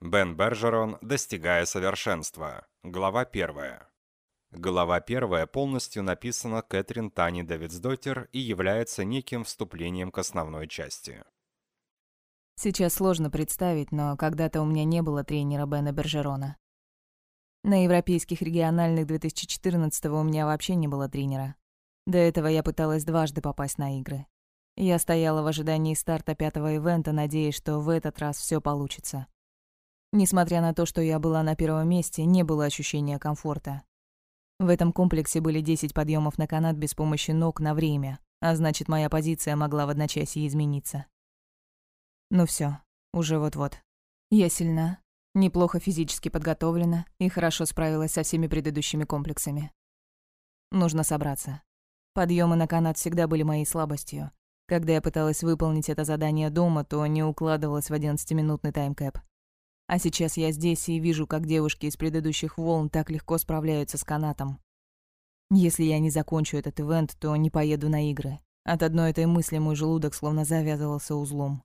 Бен Бержерон, достигая совершенства. Глава 1. Глава 1 полностью написана Кэтрин Тани Дэвидсдотер и является неким вступлением к основной части. Сейчас сложно представить, но когда-то у меня не было тренера Бена Бержерона. На европейских региональных 2014 у меня вообще не было тренера. До этого я пыталась дважды попасть на игры. Я стояла в ожидании старта пятого ивента, надеясь, что в этот раз все получится. Несмотря на то, что я была на первом месте, не было ощущения комфорта. В этом комплексе были 10 подъемов на канат без помощи ног на время, а значит, моя позиция могла в одночасье измениться. Ну все, уже вот-вот. Я сильна, неплохо физически подготовлена и хорошо справилась со всеми предыдущими комплексами. Нужно собраться. Подъемы на канат всегда были моей слабостью. Когда я пыталась выполнить это задание дома, то не укладывалась в 11-минутный таймкэп. А сейчас я здесь и вижу, как девушки из предыдущих волн так легко справляются с канатом. Если я не закончу этот ивент, то не поеду на игры. От одной этой мысли мой желудок словно завязывался узлом.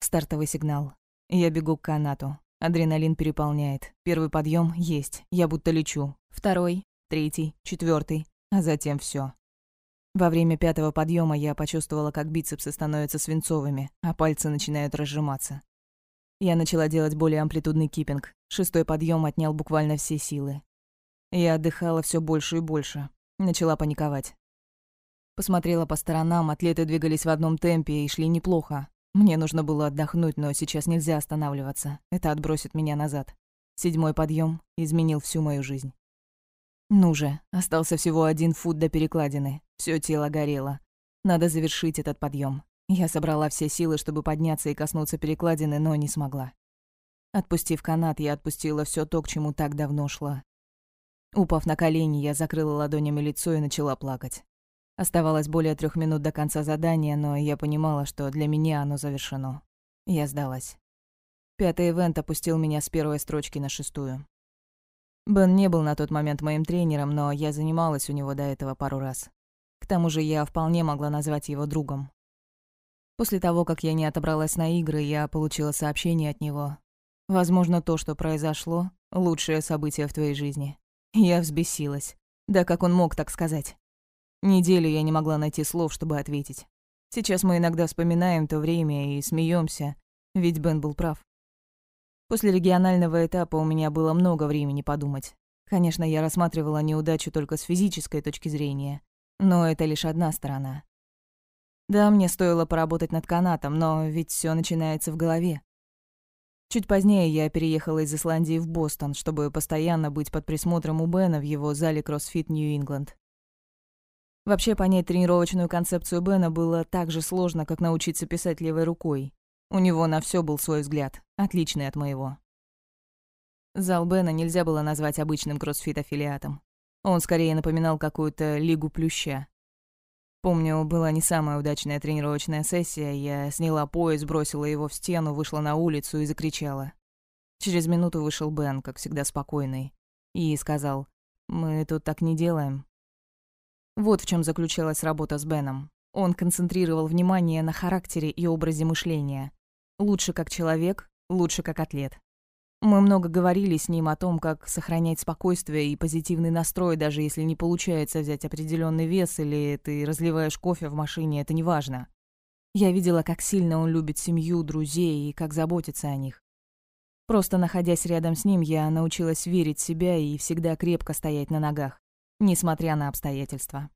Стартовый сигнал. Я бегу к канату. Адреналин переполняет. Первый подъем есть. Я будто лечу. Второй, третий, четвертый а затем все. Во время пятого подъема я почувствовала, как бицепсы становятся свинцовыми, а пальцы начинают разжиматься. Я начала делать более амплитудный киппинг. Шестой подъем отнял буквально все силы. Я отдыхала все больше и больше. Начала паниковать. Посмотрела по сторонам, атлеты двигались в одном темпе и шли неплохо. Мне нужно было отдохнуть, но сейчас нельзя останавливаться. Это отбросит меня назад. Седьмой подъем изменил всю мою жизнь. Ну же, остался всего один фут до перекладины. Все тело горело. Надо завершить этот подъем. Я собрала все силы, чтобы подняться и коснуться перекладины, но не смогла. Отпустив канат, я отпустила все то, к чему так давно шла. Упав на колени, я закрыла ладонями лицо и начала плакать. Оставалось более трех минут до конца задания, но я понимала, что для меня оно завершено. Я сдалась. Пятый ивент опустил меня с первой строчки на шестую. Бен не был на тот момент моим тренером, но я занималась у него до этого пару раз. К тому же я вполне могла назвать его другом. После того, как я не отобралась на игры, я получила сообщение от него. Возможно, то, что произошло, лучшее событие в твоей жизни. Я взбесилась. Да как он мог так сказать? Неделю я не могла найти слов, чтобы ответить. Сейчас мы иногда вспоминаем то время и смеемся, ведь Бен был прав. После регионального этапа у меня было много времени подумать. Конечно, я рассматривала неудачу только с физической точки зрения, но это лишь одна сторона. Да, мне стоило поработать над канатом, но ведь все начинается в голове. Чуть позднее я переехала из Исландии в Бостон, чтобы постоянно быть под присмотром у Бена в его зале CrossFit New England. Вообще понять тренировочную концепцию Бена было так же сложно, как научиться писать левой рукой. У него на все был свой взгляд, отличный от моего. Зал Бена нельзя было назвать обычным кроссфит-аффилиатом. Он скорее напоминал какую-то лигу плюща. Помню, была не самая удачная тренировочная сессия, я сняла пояс, бросила его в стену, вышла на улицу и закричала. Через минуту вышел Бен, как всегда спокойный, и сказал, «Мы тут так не делаем». Вот в чем заключалась работа с Беном. Он концентрировал внимание на характере и образе мышления, Лучше как человек, лучше как атлет. Мы много говорили с ним о том, как сохранять спокойствие и позитивный настрой, даже если не получается взять определенный вес или ты разливаешь кофе в машине, это не важно. Я видела, как сильно он любит семью, друзей и как заботится о них. Просто находясь рядом с ним, я научилась верить в себя и всегда крепко стоять на ногах, несмотря на обстоятельства.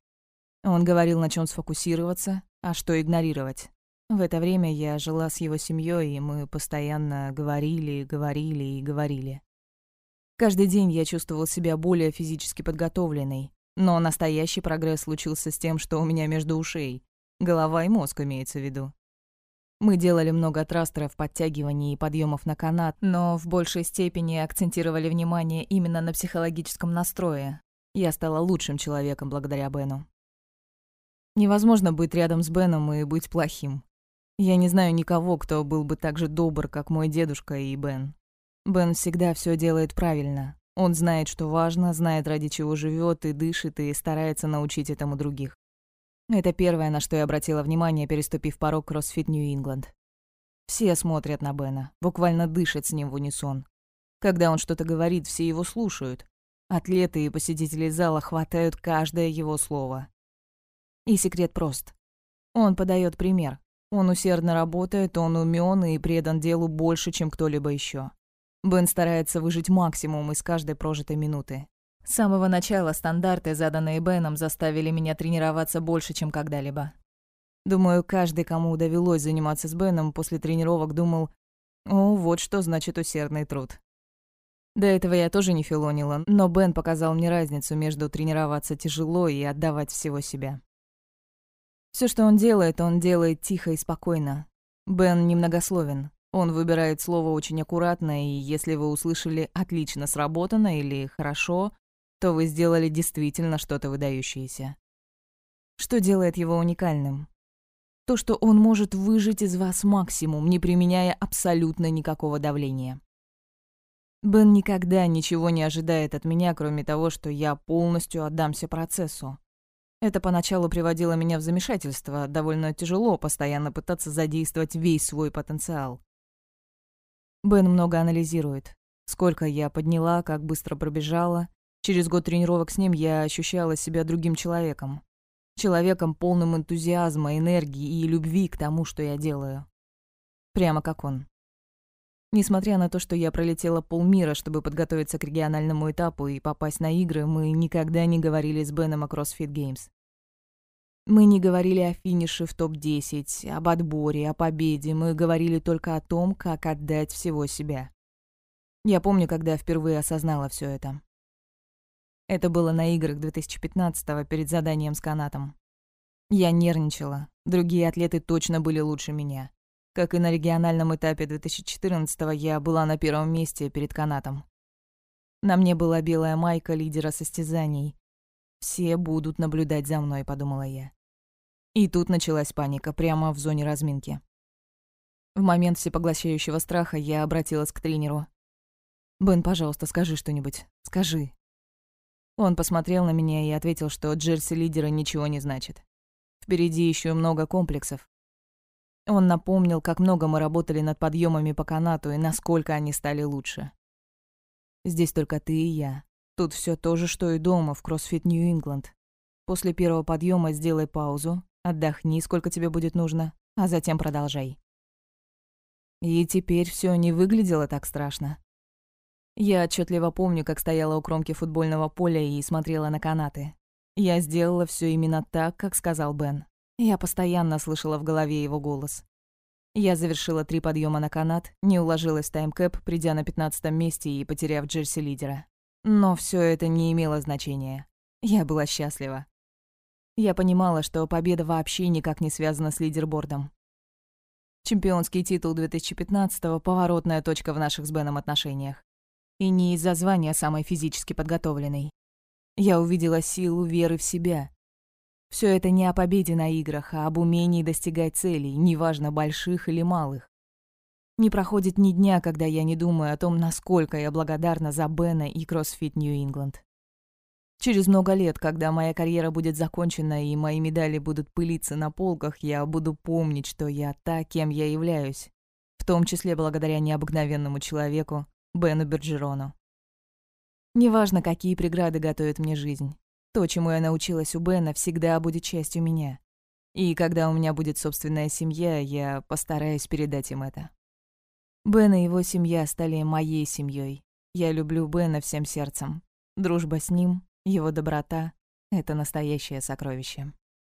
Он говорил, на чем сфокусироваться, а что игнорировать. В это время я жила с его семьей, и мы постоянно говорили, говорили и говорили. Каждый день я чувствовал себя более физически подготовленной, но настоящий прогресс случился с тем, что у меня между ушей. Голова и мозг имеется в виду. Мы делали много трастеров, подтягиваний и подъемов на канат, но в большей степени акцентировали внимание именно на психологическом настрое. Я стала лучшим человеком благодаря Бену. Невозможно быть рядом с Беном и быть плохим. Я не знаю никого, кто был бы так же добр, как мой дедушка и Бен. Бен всегда все делает правильно. Он знает, что важно, знает, ради чего живет и дышит, и старается научить этому других. Это первое, на что я обратила внимание, переступив порог CrossFit New England. Все смотрят на Бена, буквально дышат с ним в унисон. Когда он что-то говорит, все его слушают. Атлеты и посетители зала хватают каждое его слово. И секрет прост. Он подает пример. Он усердно работает, он умен и предан делу больше, чем кто-либо еще. Бен старается выжить максимум из каждой прожитой минуты. С самого начала стандарты, заданные Беном, заставили меня тренироваться больше, чем когда-либо. Думаю, каждый, кому довелось заниматься с Беном, после тренировок думал, «О, вот что значит усердный труд». До этого я тоже не филонила, но Бен показал мне разницу между тренироваться тяжело и отдавать всего себя. Все, что он делает, он делает тихо и спокойно. Бен немногословен. Он выбирает слово очень аккуратно, и если вы услышали «отлично сработано» или «хорошо», то вы сделали действительно что-то выдающееся. Что делает его уникальным? То, что он может выжить из вас максимум, не применяя абсолютно никакого давления. Бен никогда ничего не ожидает от меня, кроме того, что я полностью отдамся процессу. Это поначалу приводило меня в замешательство, довольно тяжело постоянно пытаться задействовать весь свой потенциал. Бен много анализирует. Сколько я подняла, как быстро пробежала, Через год тренировок с ним я ощущала себя другим человеком. Человеком, полным энтузиазма, энергии и любви к тому, что я делаю. Прямо как он. Несмотря на то, что я пролетела полмира, чтобы подготовиться к региональному этапу и попасть на игры, мы никогда не говорили с Беном о CrossFit Games. Мы не говорили о финише в топ-10, об отборе, о победе. Мы говорили только о том, как отдать всего себя. Я помню, когда впервые осознала все это. Это было на играх 2015-го перед заданием с канатом. Я нервничала. Другие атлеты точно были лучше меня. Как и на региональном этапе 2014-го, я была на первом месте перед канатом. На мне была белая майка лидера состязаний. «Все будут наблюдать за мной», — подумала я. И тут началась паника, прямо в зоне разминки. В момент всепоглощающего страха я обратилась к тренеру. «Бен, пожалуйста, скажи что-нибудь. Скажи. Он посмотрел на меня и ответил, что джерси лидера ничего не значит. Впереди еще много комплексов. Он напомнил, как много мы работали над подъемами по канату и насколько они стали лучше. Здесь только ты и я. Тут все то же, что и дома, в CrossFit England. После первого подъема сделай паузу, отдохни, сколько тебе будет нужно, а затем продолжай. И теперь все не выглядело так страшно. Я отчетливо помню, как стояла у кромки футбольного поля и смотрела на канаты. Я сделала все именно так, как сказал Бен. Я постоянно слышала в голове его голос. Я завершила три подъема на канат, не уложилась в таймкэп, придя на пятнадцатом месте и потеряв джерси лидера. Но все это не имело значения. Я была счастлива. Я понимала, что победа вообще никак не связана с лидербордом. Чемпионский титул 2015-го — поворотная точка в наших с Беном отношениях. И не из-за звания самой физически подготовленной. Я увидела силу веры в себя. Все это не о победе на играх, а об умении достигать целей, неважно, больших или малых. Не проходит ни дня, когда я не думаю о том, насколько я благодарна за Бена и CrossFit New England. Через много лет, когда моя карьера будет закончена и мои медали будут пылиться на полках, я буду помнить, что я та, кем я являюсь, в том числе благодаря необыкновенному человеку, Бену Берджерону. Неважно, какие преграды готовит мне жизнь. То, чему я научилась у Бена, всегда будет частью меня. И когда у меня будет собственная семья, я постараюсь передать им это. Бен и его семья стали моей семьей. Я люблю Бена всем сердцем. Дружба с ним, его доброта — это настоящее сокровище.